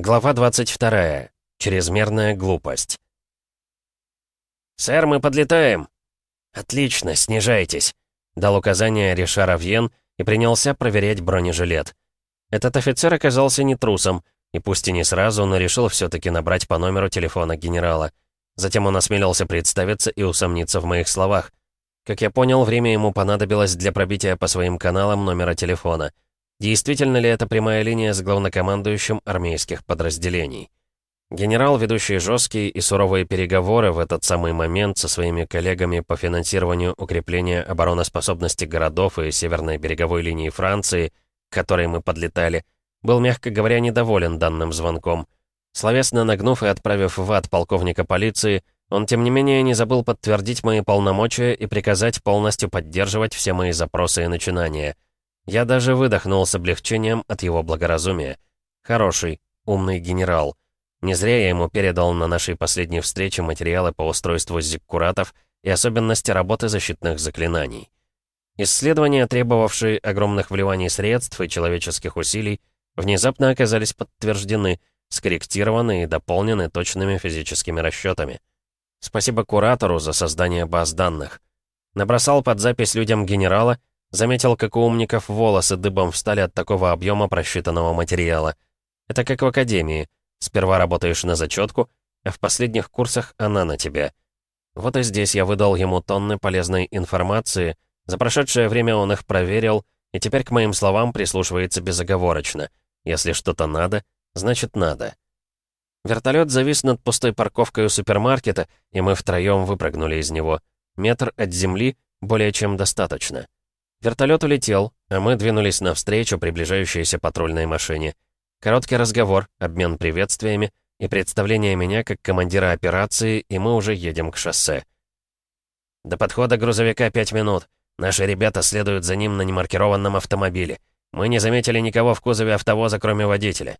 Глава 22. Чрезмерная глупость. «Сэр, мы подлетаем!» «Отлично, снижайтесь!» Дал указание Ришара Вьен и принялся проверять бронежилет. Этот офицер оказался не трусом, и пусть и не сразу, но решил все таки набрать по номеру телефона генерала. Затем он осмелился представиться и усомниться в моих словах. Как я понял, время ему понадобилось для пробития по своим каналам номера телефона — Действительно ли это прямая линия с главнокомандующим армейских подразделений? Генерал, ведущий жесткие и суровые переговоры в этот самый момент со своими коллегами по финансированию укрепления обороноспособности городов и северной береговой линии Франции, к которой мы подлетали, был, мягко говоря, недоволен данным звонком. Словесно нагнув и отправив в ад полковника полиции, он, тем не менее, не забыл подтвердить мои полномочия и приказать полностью поддерживать все мои запросы и начинания — я даже выдохнул с облегчением от его благоразумия. Хороший, умный генерал. Не зря я ему передал на нашей последней встрече материалы по устройству зиккуратов и особенности работы защитных заклинаний. Исследования, требовавшие огромных вливаний средств и человеческих усилий, внезапно оказались подтверждены, скорректированы и дополнены точными физическими расчетами. Спасибо куратору за создание баз данных. Набросал под запись людям генерала Заметил, как у умников волосы дыбом встали от такого объема просчитанного материала. Это как в академии. Сперва работаешь на зачетку, а в последних курсах она на тебя. Вот и здесь я выдал ему тонны полезной информации, за прошедшее время он их проверил, и теперь к моим словам прислушивается безоговорочно. Если что-то надо, значит надо. Вертолет завис над пустой парковкой у супермаркета, и мы втроем выпрыгнули из него. Метр от земли более чем достаточно. Вертолет улетел, а мы двинулись навстречу приближающейся патрульной машине. Короткий разговор, обмен приветствиями и представление меня как командира операции, и мы уже едем к шоссе. До подхода грузовика пять минут. Наши ребята следуют за ним на немаркированном автомобиле. Мы не заметили никого в кузове автовоза, кроме водителя.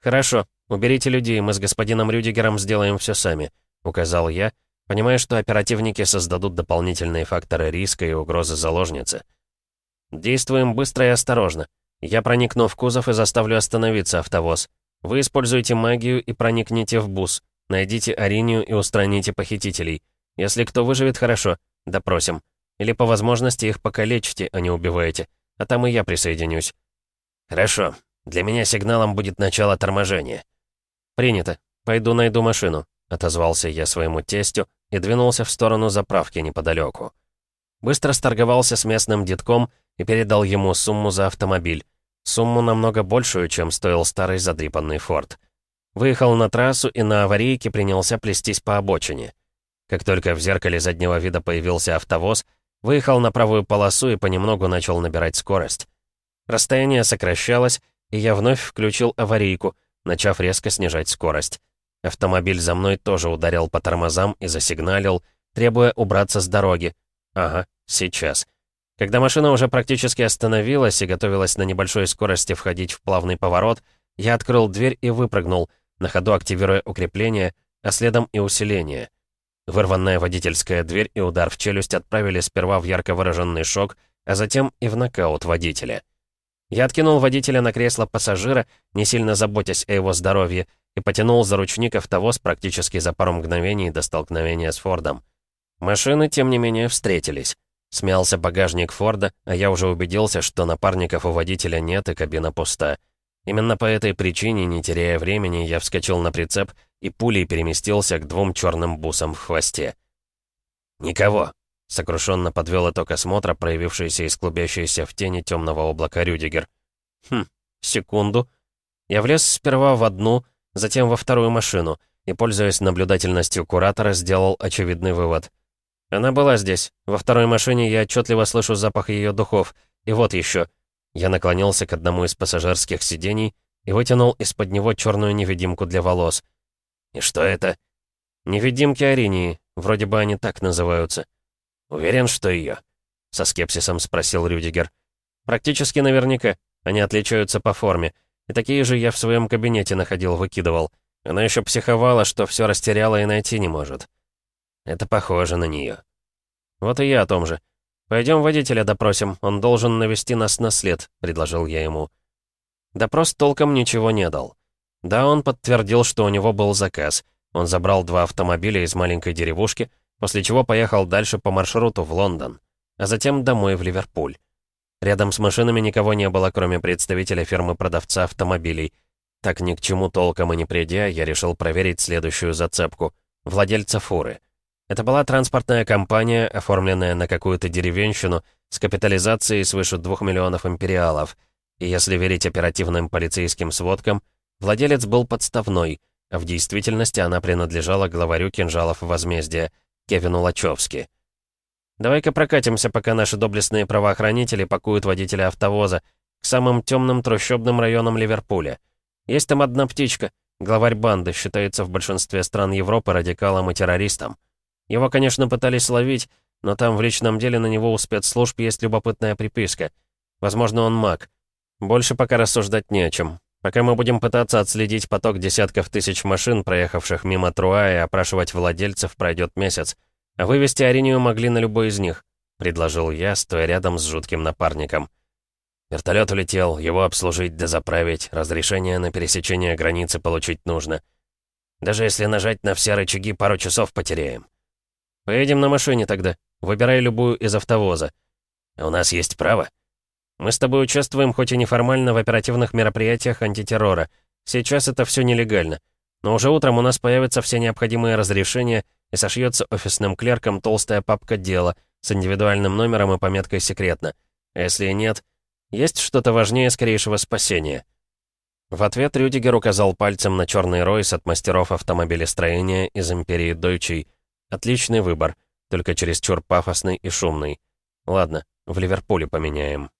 «Хорошо, уберите людей, мы с господином Рюдигером сделаем все сами», — указал я, — Понимая, что оперативники создадут дополнительные факторы риска и угрозы заложницы. Действуем быстро и осторожно. Я проникну в кузов и заставлю остановиться автовоз. Вы используете магию и проникнете в бус. Найдите Аринию и устраните похитителей. Если кто выживет, хорошо. Допросим. Или по возможности их покалечите, а не убиваете. А там и я присоединюсь. Хорошо. Для меня сигналом будет начало торможения. Принято. Пойду найду машину. Отозвался я своему тестю, и двинулся в сторону заправки неподалеку. Быстро сторговался с местным детком и передал ему сумму за автомобиль. Сумму намного большую, чем стоил старый задрипанный форт. Выехал на трассу и на аварийке принялся плестись по обочине. Как только в зеркале заднего вида появился автовоз, выехал на правую полосу и понемногу начал набирать скорость. Расстояние сокращалось, и я вновь включил аварийку, начав резко снижать скорость. Автомобиль за мной тоже ударил по тормозам и засигналил, требуя убраться с дороги. Ага, сейчас. Когда машина уже практически остановилась и готовилась на небольшой скорости входить в плавный поворот, я открыл дверь и выпрыгнул, на ходу активируя укрепление, а следом и усиление. Вырванная водительская дверь и удар в челюсть отправили сперва в ярко выраженный шок, а затем и в нокаут водителя. Я откинул водителя на кресло пассажира, не сильно заботясь о его здоровье, и потянул за ручник автовоз практически за пару мгновений до столкновения с Фордом. Машины, тем не менее, встретились. Смялся багажник Форда, а я уже убедился, что напарников у водителя нет и кабина пуста. Именно по этой причине, не теряя времени, я вскочил на прицеп и пулей переместился к двум черным бусам в хвосте. «Никого», — сокрушенно подвел итог осмотра, проявившийся из клубящейся в тени темного облака Рюдигер. «Хм, секунду». Я влез сперва в одну, затем во вторую машину, и, пользуясь наблюдательностью куратора, сделал очевидный вывод. Она была здесь. Во второй машине я отчетливо слышу запах ее духов. И вот еще. Я наклонился к одному из пассажирских сидений и вытянул из-под него черную невидимку для волос. «И что это?» «Невидимки Аринии. Вроде бы они так называются». «Уверен, что ее?» Со скепсисом спросил Рюдигер. «Практически наверняка. Они отличаются по форме. И такие же я в своем кабинете находил, выкидывал. Она еще психовала, что все растеряла и найти не может. Это похоже на нее. Вот и я о том же. Пойдем водителя допросим, он должен навести нас на след, предложил я ему. Допрос толком ничего не дал. Да, он подтвердил, что у него был заказ. Он забрал два автомобиля из маленькой деревушки, после чего поехал дальше по маршруту в Лондон, а затем домой в Ливерпуль. Рядом с машинами никого не было, кроме представителя фирмы-продавца автомобилей. Так ни к чему толком и не придя, я решил проверить следующую зацепку — владельца фуры. Это была транспортная компания, оформленная на какую-то деревенщину, с капитализацией свыше двух миллионов империалов. И если верить оперативным полицейским сводкам, владелец был подставной, а в действительности она принадлежала главарю кинжалов возмездия, Кевину Лачевски. «Давай-ка прокатимся, пока наши доблестные правоохранители пакуют водителя автовоза к самым темным трущобным районам Ливерпуля. Есть там одна птичка, главарь банды, считается в большинстве стран Европы радикалом и террористом. Его, конечно, пытались ловить, но там в личном деле на него у спецслужб есть любопытная приписка. Возможно, он маг. Больше пока рассуждать не о чем. Пока мы будем пытаться отследить поток десятков тысяч машин, проехавших мимо Труа, и опрашивать владельцев, пройдет месяц. А вывести Аринию могли на любой из них, предложил я, стоя рядом с жутким напарником. Вертолет улетел, его обслужить, дозаправить, разрешение на пересечение границы получить нужно. Даже если нажать на все рычаги, пару часов потеряем. Поедем на машине тогда. Выбирай любую из автовоза. У нас есть право. Мы с тобой участвуем хоть и неформально в оперативных мероприятиях антитеррора. Сейчас это все нелегально. Но уже утром у нас появятся все необходимые разрешения и сошьется офисным клерком толстая папка дела с индивидуальным номером и пометкой «Секретно». А если нет, есть что-то важнее скорейшего спасения. В ответ Рюдигер указал пальцем на черный Ройс от мастеров автомобилестроения из империи Дойчей. Отличный выбор, только чересчур пафосный и шумный. Ладно, в Ливерпуле поменяем.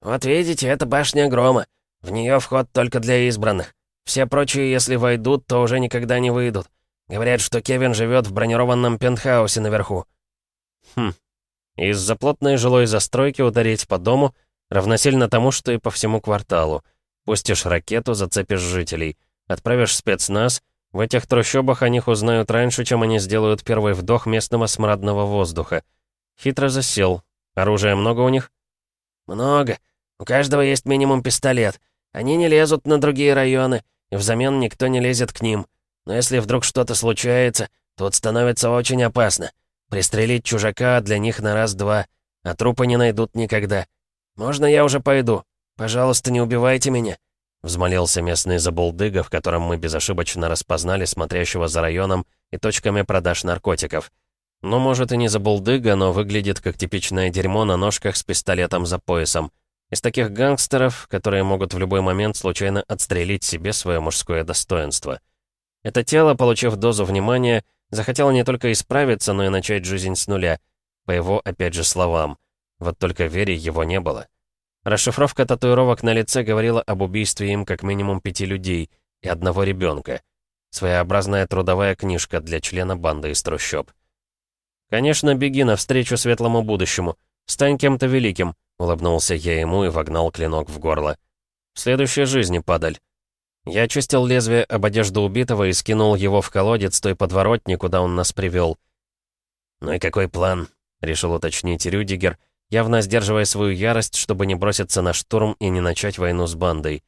«Вот видите, это башня грома. В нее вход только для избранных. Все прочие, если войдут, то уже никогда не выйдут. Говорят, что Кевин живет в бронированном пентхаусе наверху». «Хм. Из-за плотной жилой застройки ударить по дому равносильно тому, что и по всему кварталу. Пустишь ракету, зацепишь жителей. Отправишь спецназ. В этих трущобах о них узнают раньше, чем они сделают первый вдох местного смрадного воздуха. Хитро засел. Оружия много у них?» «Много. У каждого есть минимум пистолет. Они не лезут на другие районы, взамен никто не лезет к ним. Но если вдруг что-то случается, тут становится очень опасно. Пристрелить чужака для них на раз-два, а трупы не найдут никогда. Можно я уже пойду? Пожалуйста, не убивайте меня». Взмолился местный забулдыга, в котором мы безошибочно распознали смотрящего за районом и точками продаж наркотиков. Ну, может, и не забулдыга, но выглядит как типичное дерьмо на ножках с пистолетом за поясом. Из таких гангстеров, которые могут в любой момент случайно отстрелить себе свое мужское достоинство. Это тело, получив дозу внимания, захотело не только исправиться, но и начать жизнь с нуля. По его, опять же, словам. Вот только вере его не было. Расшифровка татуировок на лице говорила об убийстве им как минимум пяти людей и одного ребенка. Своеобразная трудовая книжка для члена банды из трущоб. «Конечно, беги навстречу светлому будущему. Стань кем-то великим. Улыбнулся я ему и вогнал клинок в горло. «В следующей жизни, падаль». Я очистил лезвие об одежду убитого и скинул его в колодец той подворотни, куда он нас привел. «Ну и какой план?» — решил уточнить Рюдигер, явно сдерживая свою ярость, чтобы не броситься на штурм и не начать войну с бандой.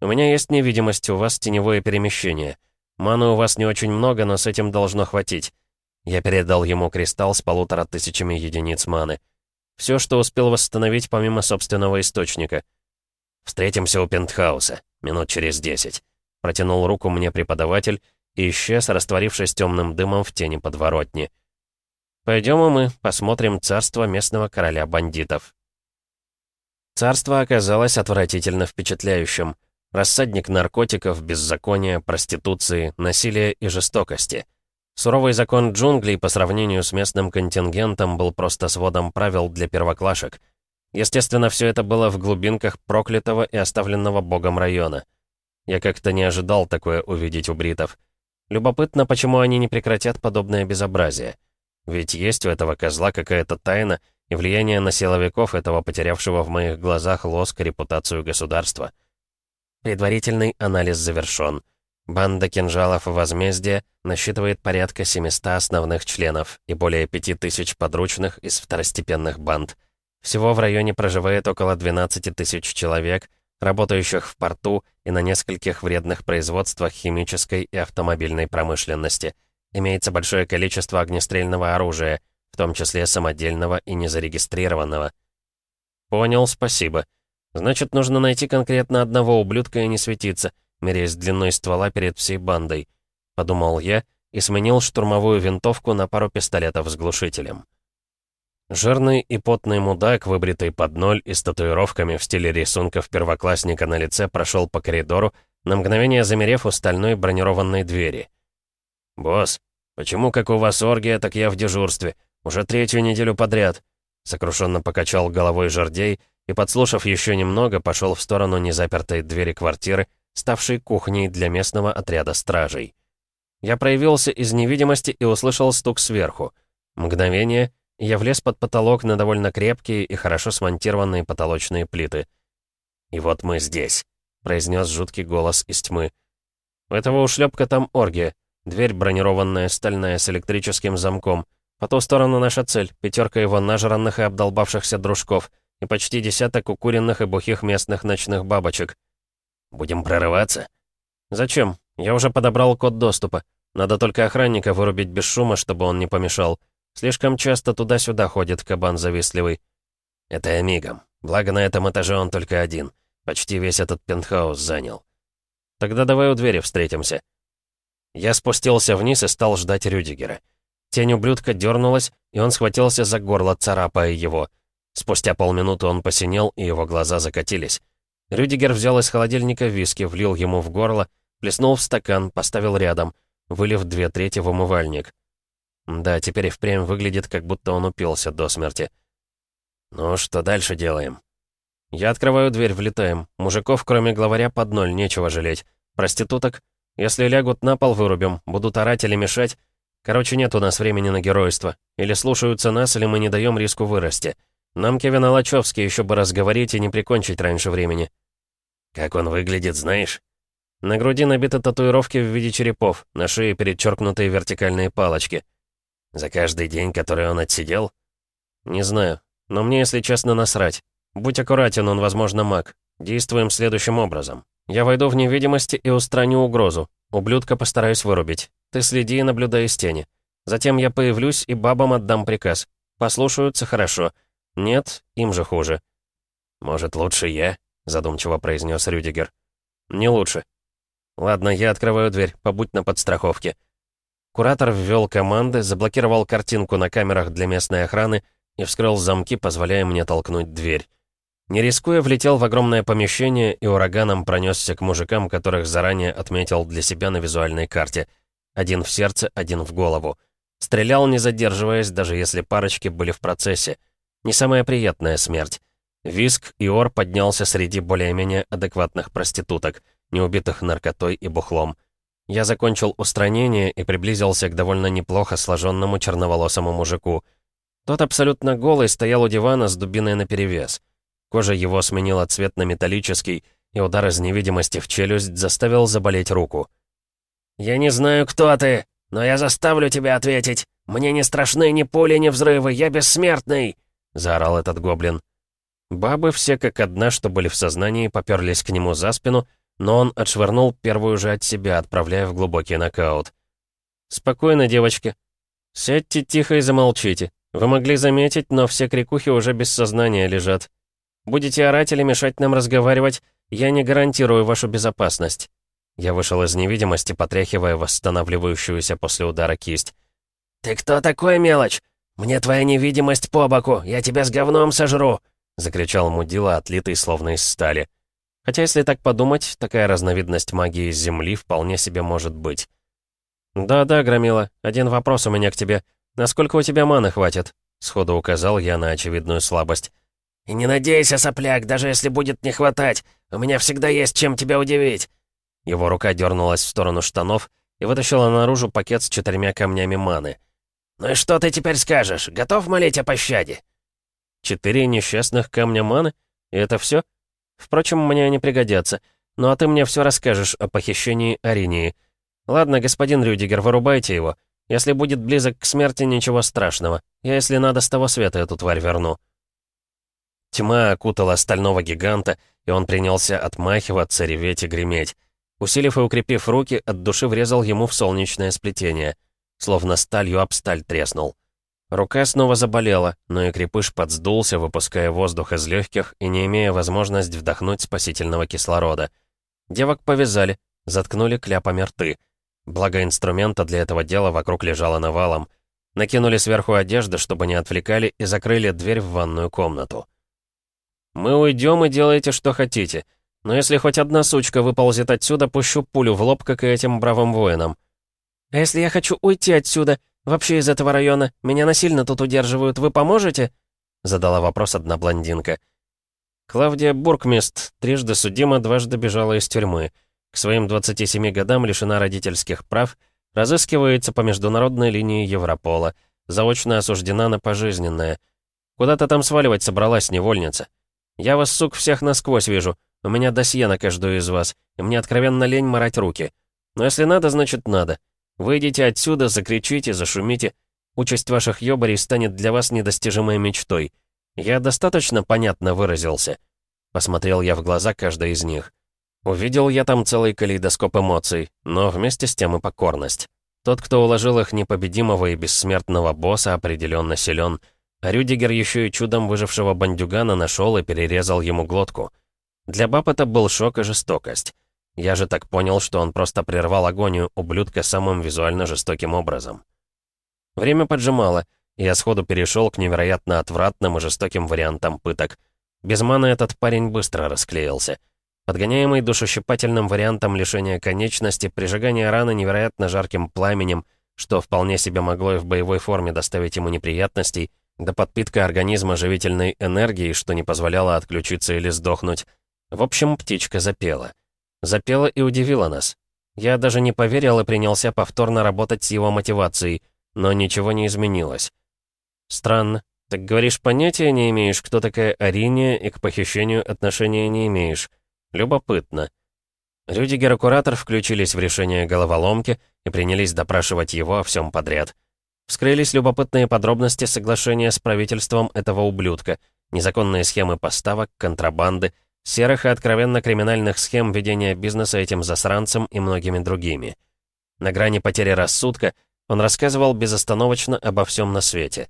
«У меня есть невидимость, у вас теневое перемещение. Маны у вас не очень много, но с этим должно хватить». Я передал ему кристалл с полутора тысячами единиц маны. Все, что успел восстановить помимо собственного источника. «Встретимся у пентхауса. Минут через десять». Протянул руку мне преподаватель и исчез, растворившись темным дымом в тени подворотни. «Пойдем и мы посмотрим царство местного короля бандитов». Царство оказалось отвратительно впечатляющим. Рассадник наркотиков, беззакония, проституции, насилия и жестокости — Суровый закон джунглей по сравнению с местным контингентом был просто сводом правил для первоклашек. Естественно, все это было в глубинках проклятого и оставленного богом района. Я как-то не ожидал такое увидеть у бритов. Любопытно, почему они не прекратят подобное безобразие. Ведь есть у этого козла какая-то тайна и влияние на силовиков этого потерявшего в моих глазах лоск репутацию государства. Предварительный анализ завершен. Банда кинжалов возмездия насчитывает порядка 700 основных членов и более 5000 подручных из второстепенных банд. Всего в районе проживает около 12 тысяч человек, работающих в порту и на нескольких вредных производствах химической и автомобильной промышленности. Имеется большое количество огнестрельного оружия, в том числе самодельного и незарегистрированного. Понял, спасибо. Значит, нужно найти конкретно одного ублюдка и не светиться, меряясь длиной ствола перед всей бандой. Подумал я и сменил штурмовую винтовку на пару пистолетов с глушителем. Жирный и потный мудак, выбритый под ноль и с татуировками в стиле рисунков первоклассника на лице, прошел по коридору, на мгновение замерев у стальной бронированной двери. «Босс, почему как у вас оргия, так я в дежурстве? Уже третью неделю подряд». Сокрушенно покачал головой жердей и, подслушав еще немного, пошел в сторону незапертой двери квартиры, ставшей кухней для местного отряда стражей. Я проявился из невидимости и услышал стук сверху. Мгновение — я влез под потолок на довольно крепкие и хорошо смонтированные потолочные плиты. «И вот мы здесь», — произнес жуткий голос из тьмы. «У этого ушлепка там оргия. Дверь бронированная, стальная, с электрическим замком. По ту сторону наша цель, пятерка его нажранных и обдолбавшихся дружков, и почти десяток укуренных и бухих местных ночных бабочек. Будем прорываться? Зачем? Я уже подобрал код доступа. Надо только охранника вырубить без шума, чтобы он не помешал. Слишком часто туда-сюда ходит кабан завистливый. Это я мигом. Благо, на этом этаже он только один. Почти весь этот пентхаус занял. Тогда давай у двери встретимся. Я спустился вниз и стал ждать Рюдигера. Тень ублюдка дернулась, и он схватился за горло, царапая его. Спустя полминуты он посинел, и его глаза закатились. Рюдигер взял из холодильника виски, влил ему в горло, плеснул в стакан, поставил рядом, вылив две трети в умывальник. Да, теперь и впрямь выглядит, как будто он упился до смерти. «Ну, что дальше делаем?» «Я открываю дверь, влетаем. Мужиков, кроме главаря, под ноль, нечего жалеть. Проституток? Если лягут на пол, вырубим. Будут орать или мешать. Короче, нет у нас времени на геройство. Или слушаются нас, или мы не даем риску вырасти. Нам Кевин Алачевский еще бы разговорить и не прикончить раньше времени». «Как он выглядит, знаешь?» На груди набиты татуировки в виде черепов, на шее перечеркнутые вертикальные палочки. За каждый день, который он отсидел? Не знаю. Но мне, если честно, насрать. Будь аккуратен, он, возможно, маг. Действуем следующим образом. Я войду в невидимости и устраню угрозу. Ублюдка постараюсь вырубить. Ты следи и наблюдай из тени. Затем я появлюсь и бабам отдам приказ. Послушаются хорошо. Нет, им же хуже. «Может, лучше я?» — задумчиво произнес Рюдигер. «Не лучше». «Ладно, я открываю дверь, побудь на подстраховке». Куратор ввел команды, заблокировал картинку на камерах для местной охраны и вскрыл замки, позволяя мне толкнуть дверь. Не рискуя, влетел в огромное помещение и ураганом пронесся к мужикам, которых заранее отметил для себя на визуальной карте. Один в сердце, один в голову. Стрелял, не задерживаясь, даже если парочки были в процессе. Не самая приятная смерть. Виск и ор поднялся среди более-менее адекватных проституток, не убитых наркотой и бухлом. Я закончил устранение и приблизился к довольно неплохо сложенному черноволосому мужику. Тот абсолютно голый стоял у дивана с дубиной наперевес. Кожа его сменила цвет на металлический, и удар из невидимости в челюсть заставил заболеть руку. «Я не знаю, кто ты, но я заставлю тебя ответить. Мне не страшны ни пули, ни взрывы, я бессмертный!» — заорал этот гоблин. Бабы все как одна, что были в сознании, поперлись к нему за спину — но он отшвырнул первую же от себя, отправляя в глубокий нокаут. «Спокойно, девочки. Сядьте тихо и замолчите. Вы могли заметить, но все крикухи уже без сознания лежат. Будете орать или мешать нам разговаривать, я не гарантирую вашу безопасность». Я вышел из невидимости, потряхивая восстанавливающуюся после удара кисть. «Ты кто такой, мелочь? Мне твоя невидимость по боку, я тебя с говном сожру!» — закричал мудила, отлитый словно из стали. Хотя, если так подумать, такая разновидность магии Земли вполне себе может быть. «Да-да, Громила, один вопрос у меня к тебе. Насколько у тебя маны хватит?» Сходу указал я на очевидную слабость. «И не надейся, сопляк, даже если будет не хватать. У меня всегда есть чем тебя удивить». Его рука дернулась в сторону штанов и вытащила наружу пакет с четырьмя камнями маны. «Ну и что ты теперь скажешь? Готов молить о пощаде?» «Четыре несчастных камня маны? И это все? Впрочем, мне они пригодятся. Ну а ты мне все расскажешь о похищении Аринии. Ладно, господин Рюдигер, вырубайте его. Если будет близок к смерти, ничего страшного. Я, если надо, с того света эту тварь верну». Тьма окутала стального гиганта, и он принялся отмахиваться, реветь и греметь. Усилив и укрепив руки, от души врезал ему в солнечное сплетение. Словно сталью об сталь треснул. Рука снова заболела, но и крепыш подсдулся, выпуская воздух из легких и не имея возможности вдохнуть спасительного кислорода. Девок повязали, заткнули кляпами рты. Благо инструмента для этого дела вокруг лежало навалом. Накинули сверху одежды, чтобы не отвлекали, и закрыли дверь в ванную комнату. «Мы уйдем и делайте, что хотите. Но если хоть одна сучка выползет отсюда, пущу пулю в лоб, как и этим бравым воинам». «А если я хочу уйти отсюда, вообще из этого района, меня насильно тут удерживают, вы поможете?» Задала вопрос одна блондинка. Клавдия Буркмист трижды судима, дважды бежала из тюрьмы. К своим 27 годам лишена родительских прав, разыскивается по международной линии Европола, заочно осуждена на пожизненное. Куда-то там сваливать собралась невольница. Я вас, сук, всех насквозь вижу. У меня досье на каждую из вас, и мне откровенно лень морать руки. Но если надо, значит надо. Выйдите отсюда, закричите, зашумите. Участь ваших ёбарей станет для вас недостижимой мечтой. Я достаточно понятно выразился. Посмотрел я в глаза каждой из них. Увидел я там целый калейдоскоп эмоций, но вместе с тем и покорность. Тот, кто уложил их непобедимого и бессмертного босса, определенно силен, а Рюдигер еще и чудом выжившего бандюгана нашел и перерезал ему глотку. Для баб это был шок и жестокость. Я же так понял, что он просто прервал агонию ублюдка самым визуально жестоким образом. Время поджимало, и я сходу перешел к невероятно отвратным и жестоким вариантам пыток. Без маны этот парень быстро расклеился — Подгоняемый душещипательным вариантом лишения конечности, прижигание раны невероятно жарким пламенем, что вполне себе могло и в боевой форме доставить ему неприятностей, да подпитка организма живительной энергией, что не позволяло отключиться или сдохнуть. В общем, птичка запела. Запела и удивила нас. Я даже не поверил и принялся повторно работать с его мотивацией, но ничего не изменилось. Странно. Так говоришь, понятия не имеешь, кто такая Ариния, и к похищению отношения не имеешь. Любопытно. Рюдигер и Куратор включились в решение головоломки и принялись допрашивать его о всем подряд. Вскрылись любопытные подробности соглашения с правительством этого ублюдка, незаконные схемы поставок, контрабанды, серых и откровенно криминальных схем ведения бизнеса этим засранцем и многими другими. На грани потери рассудка он рассказывал безостановочно обо всем на свете.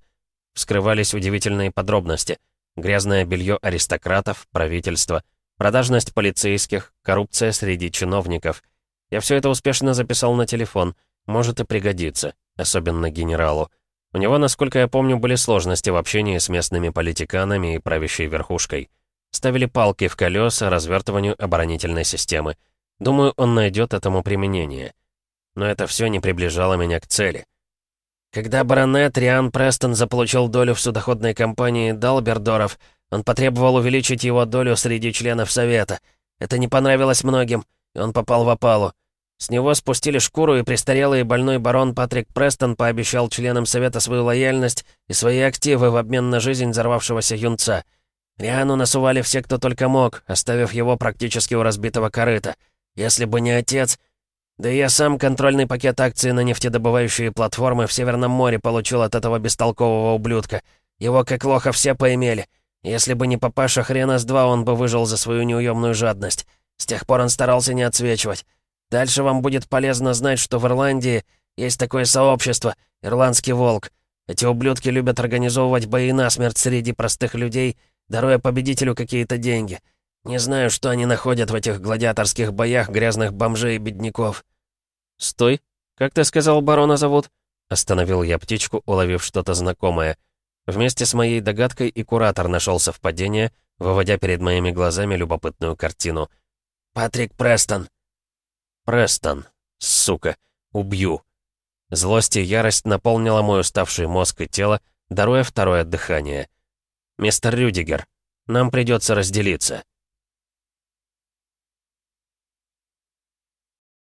Вскрывались удивительные подробности. Грязное белье аристократов, правительства — Продажность полицейских, коррупция среди чиновников. Я все это успешно записал на телефон. Может и пригодится, особенно генералу. У него, насколько я помню, были сложности в общении с местными политиканами и правящей верхушкой. Ставили палки в колеса развертыванию оборонительной системы. Думаю, он найдет этому применение. Но это все не приближало меня к цели. Когда баронет Риан Престон заполучил долю в судоходной компании Далбердоров, он потребовал увеличить его долю среди членов Совета. Это не понравилось многим, и он попал в опалу. С него спустили шкуру, и престарелый и больной барон Патрик Престон пообещал членам Совета свою лояльность и свои активы в обмен на жизнь взорвавшегося юнца. Риану насували все, кто только мог, оставив его практически у разбитого корыта. Если бы не отец... Да и я сам контрольный пакет акций на нефтедобывающие платформы в Северном море получил от этого бестолкового ублюдка. Его как лоха все поимели. Если бы не папаша хрена с два, он бы выжил за свою неуемную жадность. С тех пор он старался не отсвечивать. Дальше вам будет полезно знать, что в Ирландии есть такое сообщество — Ирландский волк. Эти ублюдки любят организовывать бои насмерть среди простых людей, даруя победителю какие-то деньги. Не знаю, что они находят в этих гладиаторских боях грязных бомжей и бедняков. «Стой! Как ты сказал, барона зовут?» Остановил я птичку, уловив что-то знакомое — Вместе с моей догадкой и куратор нашел совпадение, выводя перед моими глазами любопытную картину. «Патрик Престон!» «Престон! Сука! Убью!» Злость и ярость наполнила мой уставший мозг и тело, даруя второе дыхание. «Мистер Рюдигер, нам придется разделиться».